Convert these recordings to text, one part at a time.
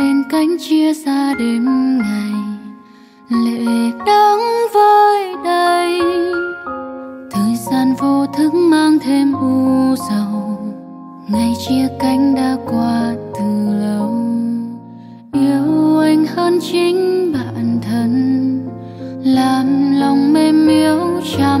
lên cánh chia xa đêm ngày. Lệ đắng với đây thời gian vô thức mang thêm u sầu. Ngày chia cánh đã qua từ lâu. Yêu anh hơn chính bản thân. Làm lòng mềm yếu chăm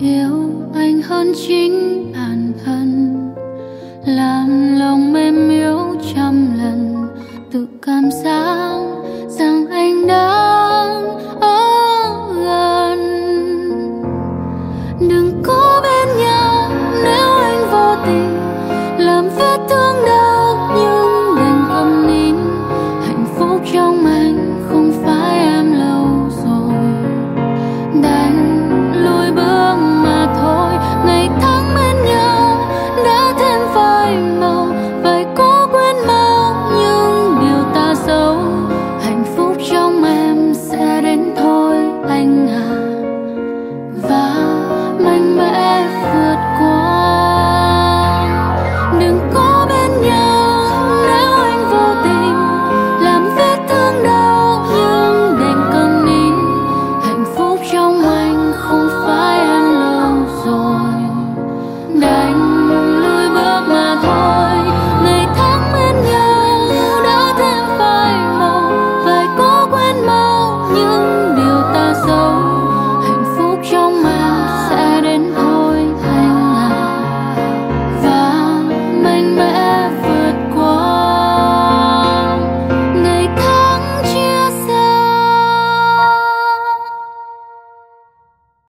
yêu anh hơn chính anh